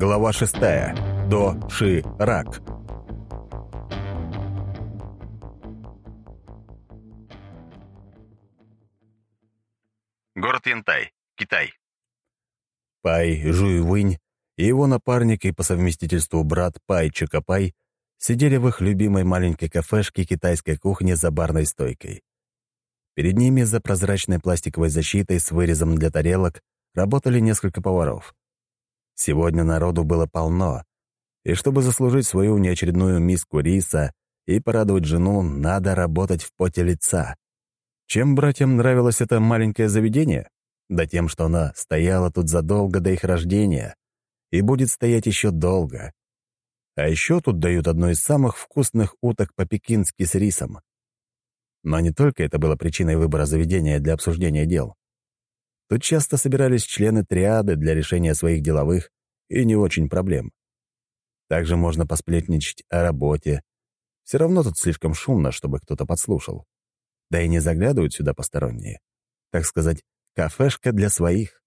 Глава шестая. До Ши Рак. Город Янтай, Китай. Пай Жуйвынь и его напарник и по совместительству брат Пай Чукапай сидели в их любимой маленькой кафешке китайской кухни за барной стойкой. Перед ними за прозрачной пластиковой защитой с вырезом для тарелок работали несколько поваров. Сегодня народу было полно, и чтобы заслужить свою неочередную миску риса и порадовать жену, надо работать в поте лица. Чем братьям нравилось это маленькое заведение? Да тем, что она стояла тут задолго до их рождения и будет стоять еще долго. А еще тут дают одно из самых вкусных уток по-пекински с рисом. Но не только это было причиной выбора заведения для обсуждения дел. Тут часто собирались члены триады для решения своих деловых и не очень проблем. Также можно посплетничать о работе. Все равно тут слишком шумно, чтобы кто-то подслушал. Да и не заглядывают сюда посторонние. Так сказать, кафешка для своих.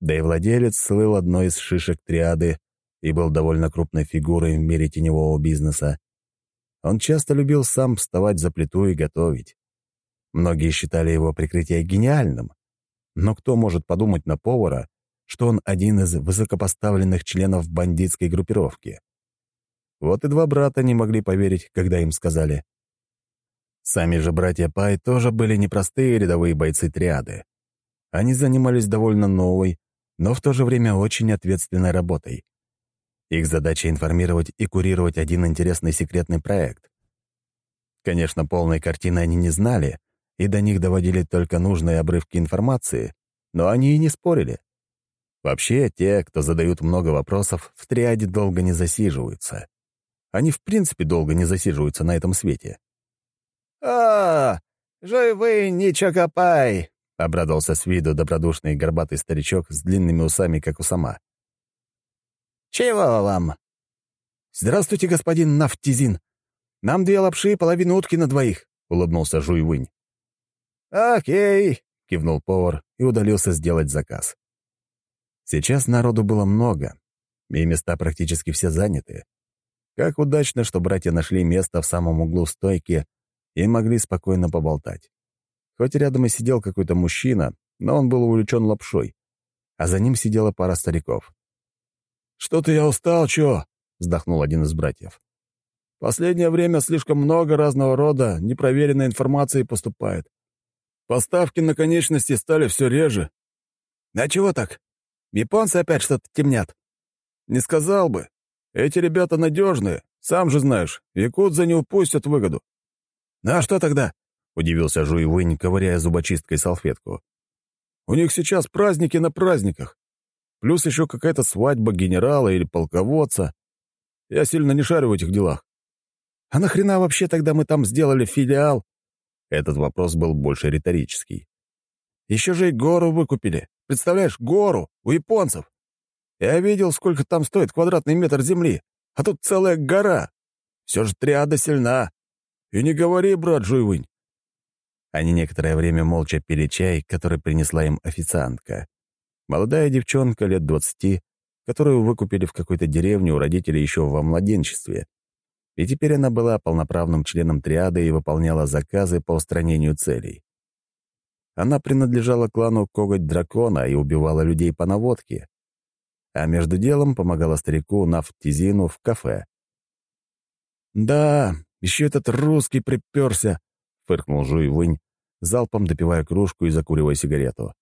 Да и владелец слыл одной из шишек триады и был довольно крупной фигурой в мире теневого бизнеса. Он часто любил сам вставать за плиту и готовить. Многие считали его прикрытие гениальным, но кто может подумать на повара, что он один из высокопоставленных членов бандитской группировки? Вот и два брата не могли поверить, когда им сказали. Сами же братья Пай тоже были непростые рядовые бойцы триады. Они занимались довольно новой, но в то же время очень ответственной работой. Их задача — информировать и курировать один интересный секретный проект. Конечно, полной картины они не знали, и до них доводили только нужные обрывки информации, но они и не спорили. Вообще, те, кто задают много вопросов, в триаде долго не засиживаются. Они в принципе долго не засиживаются на этом свете. «А, живый не чокопай!» — обрадовался с виду добродушный горбатый старичок с длинными усами, как у сама. «Чего вам?» «Здравствуйте, господин Нафтизин. Нам две лапши и половину утки на двоих», — улыбнулся Жуйвынь. «Окей», — кивнул повар и удалился сделать заказ. Сейчас народу было много, и места практически все заняты. Как удачно, что братья нашли место в самом углу стойки и могли спокойно поболтать. Хоть рядом и сидел какой-то мужчина, но он был увлечен лапшой, а за ним сидела пара стариков. «Что-то я устал, чё?» — вздохнул один из братьев. «Последнее время слишком много разного рода непроверенной информации поступает. Поставки на конечности стали все реже. А чего так? Японцы опять что-то темнят. Не сказал бы. Эти ребята надежные. Сам же знаешь, якудза не упустят выгоду. Ну а что тогда? Удивился Жуй Вынь, ковыряя зубочисткой салфетку. У них сейчас праздники на праздниках. Плюс еще какая-то свадьба генерала или полководца. Я сильно не шарю в этих делах. А нахрена вообще тогда мы там сделали филиал? Этот вопрос был больше риторический. Еще же и гору выкупили. Представляешь, гору у японцев. Я видел, сколько там стоит квадратный метр земли, а тут целая гора. Все же триада сильна. И не говори, брат Жуйвынь. Они некоторое время молча пили чай, который принесла им официантка. Молодая девчонка лет двадцати, которую выкупили в какой-то деревне у родителей еще во младенчестве и теперь она была полноправным членом триады и выполняла заказы по устранению целей. Она принадлежала клану Коготь Дракона и убивала людей по наводке, а между делом помогала старику Нафтизину в кафе. «Да, еще этот русский приперся», — фыркнул Жуй Вынь, залпом допивая кружку и закуривая сигарету.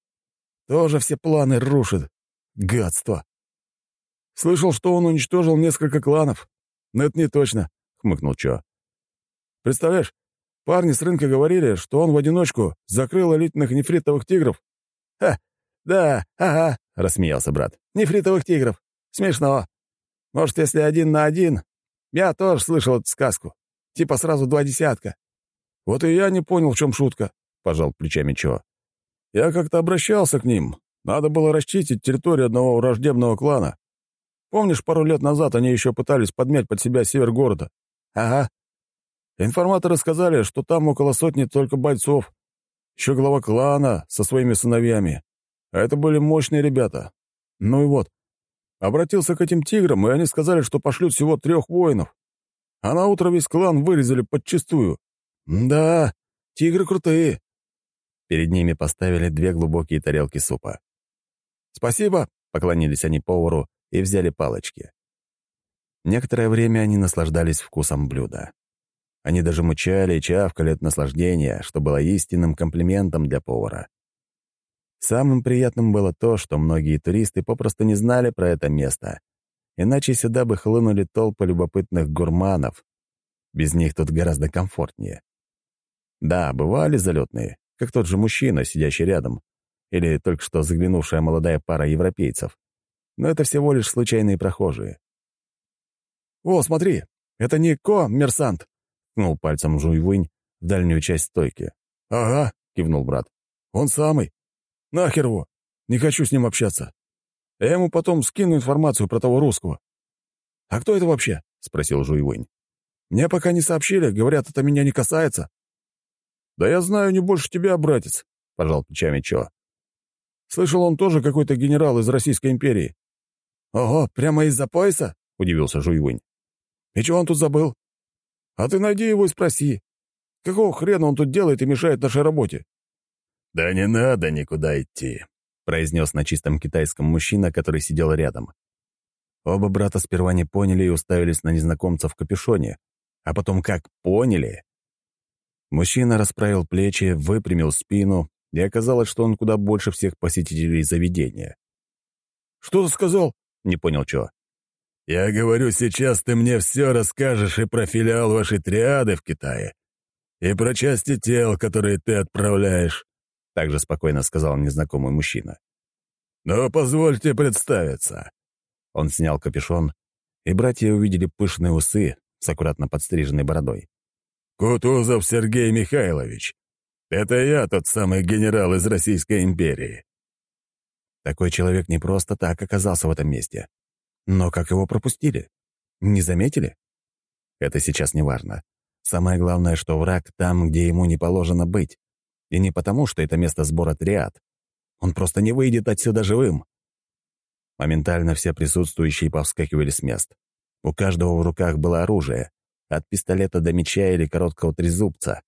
«Тоже все планы рушит. Гадство. Слышал, что он уничтожил несколько кланов. Но это не точно. — хмыкнул Чо. «Представляешь, парни с рынка говорили, что он в одиночку закрыл элитных нефритовых тигров». «Ха, да, ага», — рассмеялся брат. «Нефритовых тигров. Смешно. Может, если один на один? Я тоже слышал эту сказку. Типа сразу два десятка». «Вот и я не понял, в чем шутка», — пожал плечами Чо. «Я как-то обращался к ним. Надо было расчистить территорию одного враждебного клана. Помнишь, пару лет назад они еще пытались подмять под себя север города? «Ага. Информаторы сказали, что там около сотни только бойцов. Еще глава клана со своими сыновьями. А это были мощные ребята. Ну и вот. Обратился к этим тиграм, и они сказали, что пошлют всего трех воинов. А на утро весь клан вырезали подчистую. Да, тигры крутые. Перед ними поставили две глубокие тарелки супа. «Спасибо», — поклонились они повару и взяли палочки. Некоторое время они наслаждались вкусом блюда. Они даже мучали и чавкали от наслаждения, что было истинным комплиментом для повара. Самым приятным было то, что многие туристы попросту не знали про это место. Иначе сюда бы хлынули толпы любопытных гурманов. Без них тут гораздо комфортнее. Да, бывали залетные, как тот же мужчина, сидящий рядом, или только что заглянувшая молодая пара европейцев. Но это всего лишь случайные прохожие. «О, смотри, это не Ко-мерсант!» — ткнул пальцем Жуйвынь в дальнюю часть стойки. «Ага», — кивнул брат. «Он самый. Нахер его! Не хочу с ним общаться. Я ему потом скину информацию про того русского». «А кто это вообще?» — спросил Жуйвынь. «Мне пока не сообщили, говорят, это меня не касается». «Да я знаю не больше тебя, братец», — пожал плечами Чо. «Слышал, он тоже какой-то генерал из Российской империи». «Ого, прямо из-за пояса?» — удивился Жуйвынь. «И чего он тут забыл?» «А ты найди его и спроси. Какого хрена он тут делает и мешает нашей работе?» «Да не надо никуда идти», — произнес на чистом китайском мужчина, который сидел рядом. Оба брата сперва не поняли и уставились на незнакомца в капюшоне, а потом как поняли. Мужчина расправил плечи, выпрямил спину, и оказалось, что он куда больше всех посетителей заведения. «Что ты сказал?» — не понял Чо. «Я говорю, сейчас ты мне все расскажешь и про филиал вашей триады в Китае, и про части тел, которые ты отправляешь также спокойно сказал незнакомый мужчина. «Но позвольте представиться». Он снял капюшон, и братья увидели пышные усы с аккуратно подстриженной бородой. «Кутузов Сергей Михайлович. Это я тот самый генерал из Российской империи». Такой человек не просто так оказался в этом месте. Но как его пропустили? Не заметили? Это сейчас не важно. Самое главное, что враг там, где ему не положено быть. И не потому, что это место сбора триад. Он просто не выйдет отсюда живым. Моментально все присутствующие повскакивали с мест. У каждого в руках было оружие, от пистолета до меча или короткого трезубца.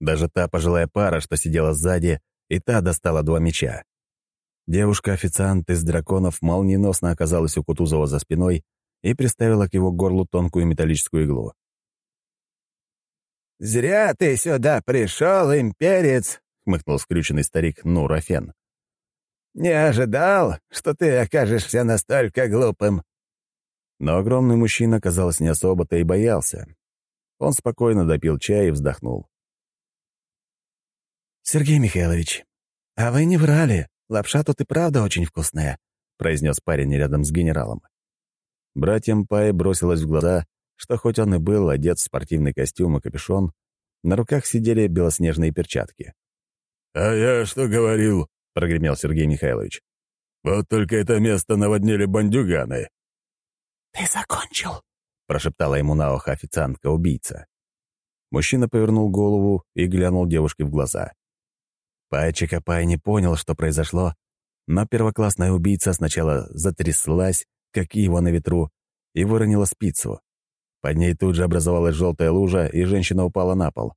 Даже та пожилая пара, что сидела сзади, и та достала два меча. Девушка-официант из драконов молниеносно оказалась у Кутузова за спиной и приставила к его горлу тонкую металлическую иглу. «Зря ты сюда пришел, имперец!» — хмыкнул скрюченный старик Нурофен. «Не ожидал, что ты окажешься настолько глупым». Но огромный мужчина, казалось, не особо-то и боялся. Он спокойно допил чай и вздохнул. «Сергей Михайлович, а вы не врали. Лапша тут и правда очень вкусная», — произнес парень рядом с генералом. Братьям Пай бросилось в глаза, что хоть он и был одет в спортивный костюм и капюшон, на руках сидели белоснежные перчатки. «А я что говорил?» — прогремел Сергей Михайлович. «Вот только это место наводнили бандюганы». «Ты закончил?» — прошептала ему на ухо официантка-убийца. Мужчина повернул голову и глянул девушке в глаза. Пайчика Пай не понял, что произошло, но первоклассная убийца сначала затряслась, как его на ветру, и выронила спицу. Под ней тут же образовалась желтая лужа, и женщина упала на пол.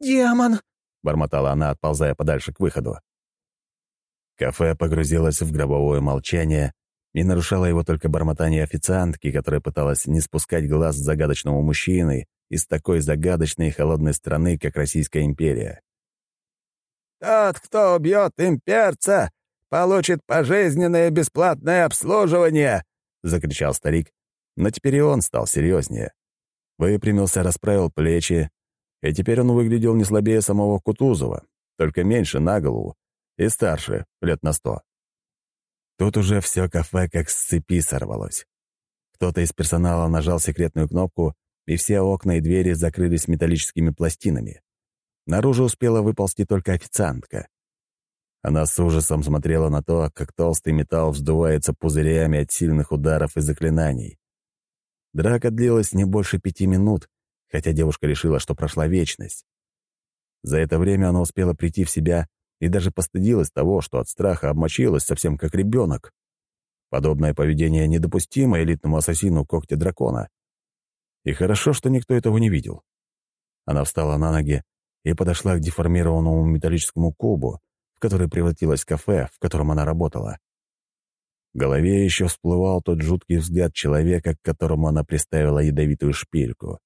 «Демон!» — бормотала она, отползая подальше к выходу. Кафе погрузилось в гробовое молчание, и нарушало его только бормотание официантки, которая пыталась не спускать глаз загадочного мужчины из такой загадочной и холодной страны, как Российская империя. «Тот, кто убьет имперца, получит пожизненное бесплатное обслуживание!» — закричал старик, но теперь и он стал серьезнее. Выпрямился, расправил плечи, и теперь он выглядел не слабее самого Кутузова, только меньше на голову и старше, лет на сто. Тут уже все кафе как с цепи сорвалось. Кто-то из персонала нажал секретную кнопку, и все окна и двери закрылись металлическими пластинами. Наружу успела выползти только официантка. Она с ужасом смотрела на то, как толстый металл вздувается пузырями от сильных ударов и заклинаний. Драка длилась не больше пяти минут, хотя девушка решила, что прошла вечность. За это время она успела прийти в себя и даже постыдилась того, что от страха обмочилась совсем как ребенок. Подобное поведение недопустимо элитному ассасину когтя дракона. И хорошо, что никто этого не видел. Она встала на ноги и подошла к деформированному металлическому кубу, в который превратилось кафе, в котором она работала. В голове еще всплывал тот жуткий взгляд человека, к которому она приставила ядовитую шпильку.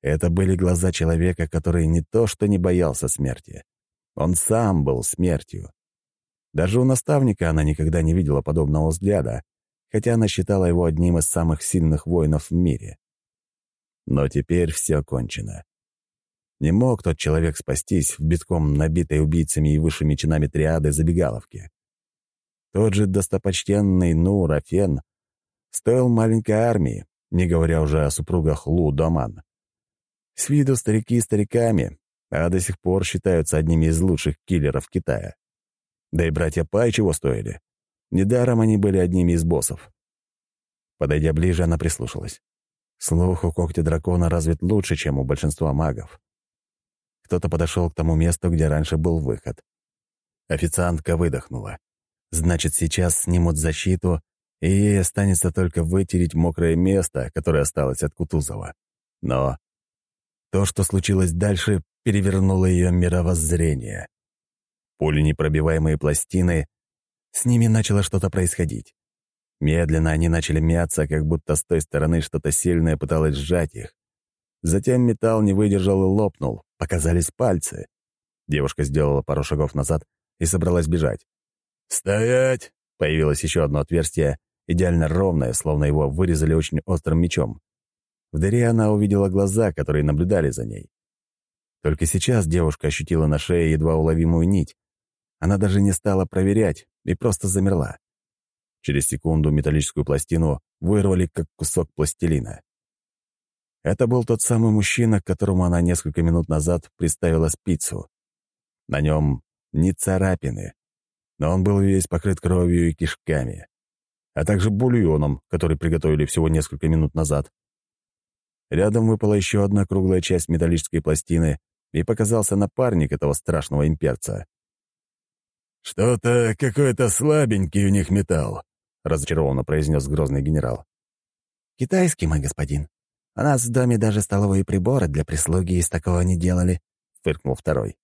Это были глаза человека, который не то что не боялся смерти. Он сам был смертью. Даже у наставника она никогда не видела подобного взгляда, хотя она считала его одним из самых сильных воинов в мире. Но теперь все кончено. Не мог тот человек спастись в битком набитой убийцами и высшими чинами триады забегаловки. Тот же достопочтенный Нур Афен стоил маленькой армии, не говоря уже о супругах Лу Доман. С виду старики стариками, а до сих пор считаются одними из лучших киллеров Китая. Да и братья Пай чего стоили. Недаром они были одними из боссов. Подойдя ближе, она прислушалась. Слух у когтя дракона развит лучше, чем у большинства магов. Кто-то подошел к тому месту, где раньше был выход. Официантка выдохнула. Значит, сейчас снимут защиту, и ей останется только вытереть мокрое место, которое осталось от Кутузова. Но то, что случилось дальше, перевернуло ее мировоззрение. Пули непробиваемые пластины, с ними начало что-то происходить. Медленно они начали мяться, как будто с той стороны что-то сильное пыталось сжать их. Затем металл не выдержал и лопнул, показались пальцы. Девушка сделала пару шагов назад и собралась бежать. «Стоять!» — появилось еще одно отверстие, идеально ровное, словно его вырезали очень острым мечом. В дыре она увидела глаза, которые наблюдали за ней. Только сейчас девушка ощутила на шее едва уловимую нить. Она даже не стала проверять и просто замерла. Через секунду металлическую пластину вырвали, как кусок пластилина. Это был тот самый мужчина, к которому она несколько минут назад приставила спицу. На нем не царапины, но он был весь покрыт кровью и кишками, а также бульоном, который приготовили всего несколько минут назад. Рядом выпала еще одна круглая часть металлической пластины, и показался напарник этого страшного имперца. «Что-то какой-то слабенький у них металл», — разочарованно произнес грозный генерал. «Китайский, мой господин. У нас в доме даже столовые приборы для прислуги из такого не делали», — фыркнул второй.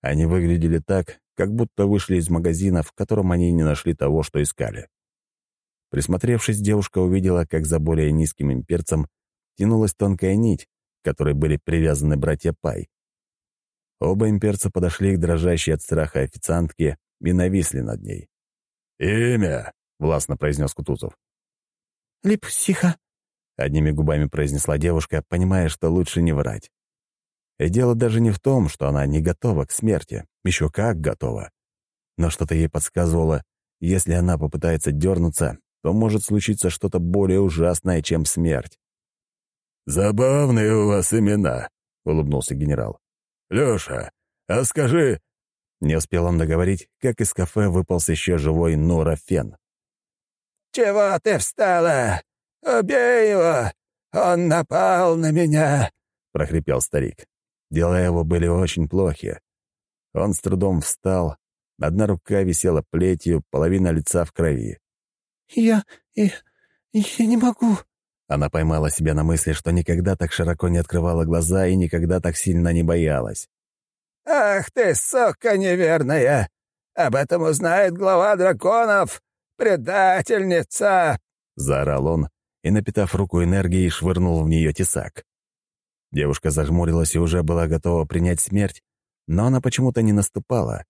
Они выглядели так, как будто вышли из магазина, в котором они не нашли того, что искали. Присмотревшись, девушка увидела, как за более низким имперцем тянулась тонкая нить, к которой были привязаны братья Пай. Оба имперца подошли к дрожащей от страха официантке и нависли над ней. «Имя!» — властно произнес Кутузов. «Липсиха», — одними губами произнесла девушка, понимая, что лучше не врать. И дело даже не в том, что она не готова к смерти, еще как готова. Но что-то ей подсказывало, если она попытается дернуться, то может случиться что-то более ужасное, чем смерть. «Забавные у вас имена», — улыбнулся генерал. «Лёша, а скажи...» Не успел он договорить, как из кафе выполз еще живой Нора Фен. «Чего ты встала? Убей его! Он напал на меня!» — прохрипел старик. Дела его были очень плохи. Он с трудом встал, одна рука висела плетью, половина лица в крови. «Я... я, я не могу», она поймала себя на мысли, что никогда так широко не открывала глаза и никогда так сильно не боялась. «Ах ты, сока неверная! Об этом узнает глава драконов! Предательница!» — заорал он и, напитав руку энергией, швырнул в нее тесак. Девушка зажмурилась и уже была готова принять смерть, но она почему-то не наступала.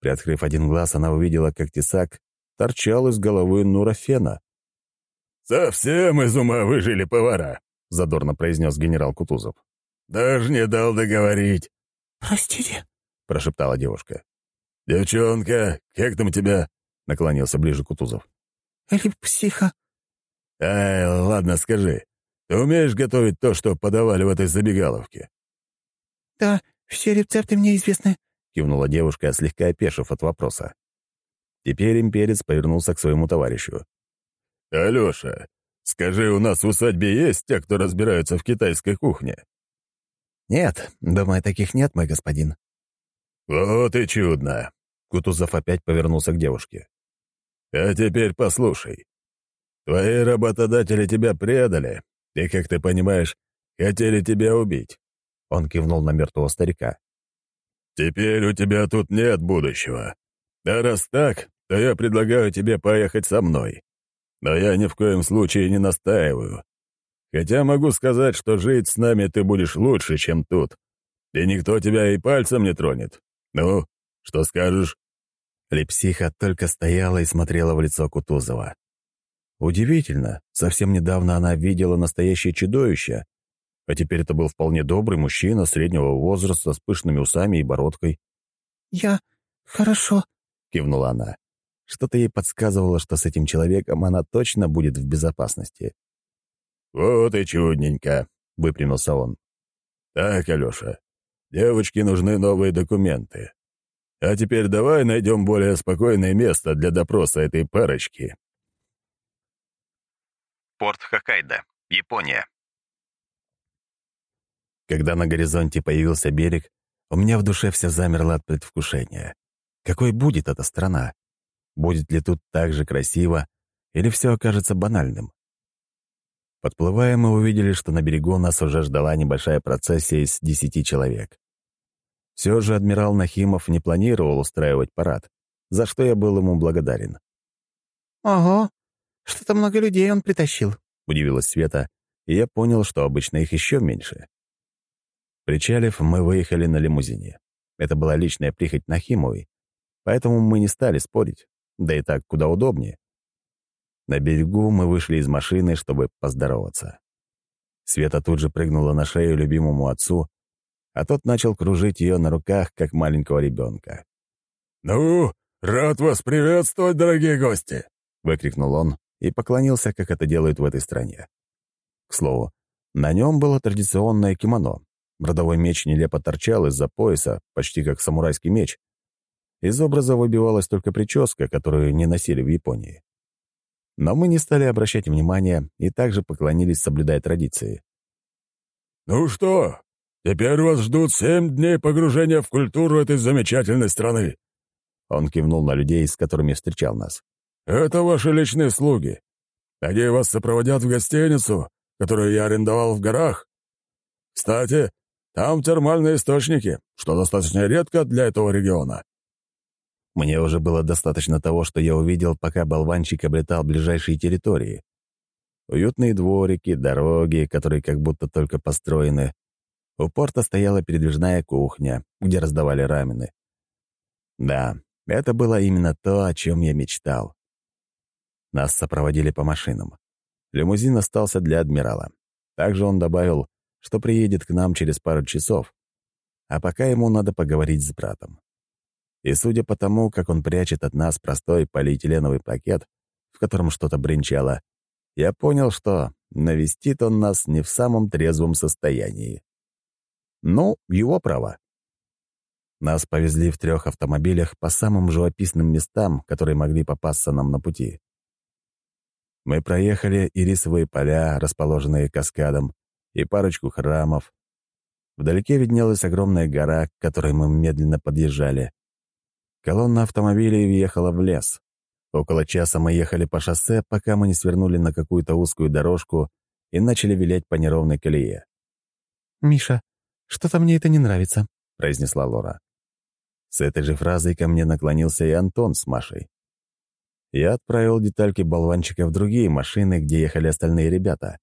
Приоткрыв один глаз, она увидела, как тесак торчал из головы Нурафена. «Совсем из ума выжили повара», — задорно произнес генерал Кутузов. «Даже не дал договорить». «Простите», — прошептала девушка. «Девчонка, как там тебя?» — наклонился ближе Кутузов. «Или психа». «Ай, ладно, скажи, ты умеешь готовить то, что подавали в этой забегаловке?» «Да, все рецепты мне известны», — кивнула девушка, слегка опешив от вопроса. Теперь имперец повернулся к своему товарищу. «Алёша, скажи, у нас в усадьбе есть те, кто разбираются в китайской кухне?» «Нет, думаю, таких нет, мой господин». «Вот и чудно!» Кутузов опять повернулся к девушке. А теперь послушай. Твои работодатели тебя предали, и, как ты понимаешь, хотели тебя убить. Он кивнул на мертвого старика. Теперь у тебя тут нет будущего. А раз так, то я предлагаю тебе поехать со мной. Но я ни в коем случае не настаиваю. Хотя могу сказать, что жить с нами ты будешь лучше, чем тут. И никто тебя и пальцем не тронет. Ну, что скажешь?» Лепсиха только стояла и смотрела в лицо Кутузова. Удивительно, совсем недавно она видела настоящее чудовище, а теперь это был вполне добрый мужчина среднего возраста с пышными усами и бородкой. «Я... хорошо», — кивнула она. Что-то ей подсказывало, что с этим человеком она точно будет в безопасности. «Вот и чудненько», — выпрямился он. «Так, Алёша, девочке нужны новые документы. А теперь давай найдем более спокойное место для допроса этой парочки». Порт Хоккайдо, Япония. Когда на горизонте появился берег, у меня в душе все замерло от предвкушения. Какой будет эта страна? Будет ли тут так же красиво, или все окажется банальным? Подплывая, мы увидели, что на берегу нас уже ждала небольшая процессия из десяти человек. Все же адмирал Нахимов не планировал устраивать парад, за что я был ему благодарен. «Ого, что-то много людей он притащил», — удивилась Света, и я понял, что обычно их еще меньше. Причалив, мы выехали на лимузине. Это была личная прихоть Нахимовой, поэтому мы не стали спорить, да и так куда удобнее. На берегу мы вышли из машины, чтобы поздороваться. Света тут же прыгнула на шею любимому отцу, а тот начал кружить ее на руках, как маленького ребенка. «Ну, рад вас приветствовать, дорогие гости!» — выкрикнул он и поклонился, как это делают в этой стране. К слову, на нем было традиционное кимоно. Родовой меч нелепо торчал из-за пояса, почти как самурайский меч. Из образа выбивалась только прическа, которую не носили в Японии. Но мы не стали обращать внимания и также поклонились, соблюдая традиции. «Ну что, теперь вас ждут семь дней погружения в культуру этой замечательной страны!» Он кивнул на людей, с которыми встречал нас. «Это ваши личные слуги. Надеюсь, вас сопроводят в гостиницу, которую я арендовал в горах. Кстати, там термальные источники, что достаточно редко для этого региона. Мне уже было достаточно того, что я увидел, пока болванчик облетал ближайшие территории. Уютные дворики, дороги, которые как будто только построены. У порта стояла передвижная кухня, где раздавали рамены. Да, это было именно то, о чем я мечтал. Нас сопроводили по машинам. Лимузин остался для адмирала. Также он добавил, что приедет к нам через пару часов, а пока ему надо поговорить с братом. И судя по тому, как он прячет от нас простой полиэтиленовый пакет, в котором что-то бренчало, я понял, что навестит он нас не в самом трезвом состоянии. Ну, его право. Нас повезли в трех автомобилях по самым живописным местам, которые могли попасться нам на пути. Мы проехали ирисовые поля, расположенные каскадом, и парочку храмов. Вдалеке виднелась огромная гора, к которой мы медленно подъезжали. Колонна автомобилей въехала в лес. Около часа мы ехали по шоссе, пока мы не свернули на какую-то узкую дорожку и начали вилять по неровной колее. «Миша, что-то мне это не нравится», — произнесла Лора. С этой же фразой ко мне наклонился и Антон с Машей. Я отправил детальки болванчика в другие машины, где ехали остальные ребята,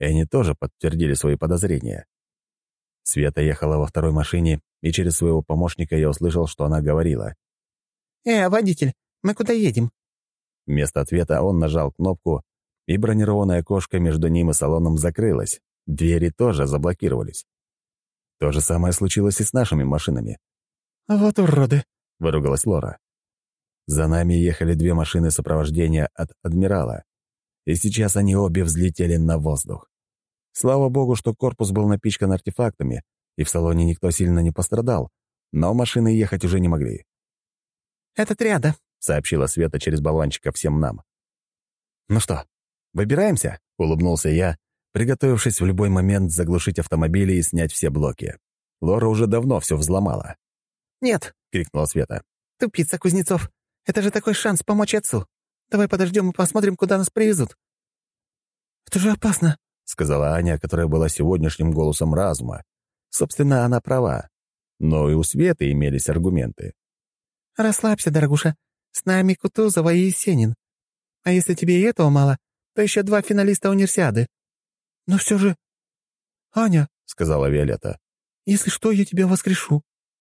и они тоже подтвердили свои подозрения. Света ехала во второй машине, и через своего помощника я услышал, что она говорила — «Э, водитель, мы куда едем?» Вместо ответа он нажал кнопку, и бронированное окошко между ним и салоном закрылось. Двери тоже заблокировались. То же самое случилось и с нашими машинами. «Вот уроды!» — выругалась Лора. За нами ехали две машины сопровождения от «Адмирала», и сейчас они обе взлетели на воздух. Слава богу, что корпус был напичкан артефактами, и в салоне никто сильно не пострадал, но машины ехать уже не могли. «Это триада», — сообщила Света через болванчика всем нам. «Ну что, выбираемся?» — улыбнулся я, приготовившись в любой момент заглушить автомобили и снять все блоки. Лора уже давно все взломала. «Нет», — крикнула Света. «Тупица, Кузнецов. Это же такой шанс помочь отцу. Давай подождем и посмотрим, куда нас привезут». «Это же опасно», — сказала Аня, которая была сегодняшним голосом разума. Собственно, она права. Но и у Светы имелись аргументы. «Расслабься, дорогуша. С нами Кутузова и Есенин. А если тебе и этого мало, то еще два финалиста универсиады. Но все же...» «Аня», — сказала Виолетта, — «если что, я тебя воскрешу.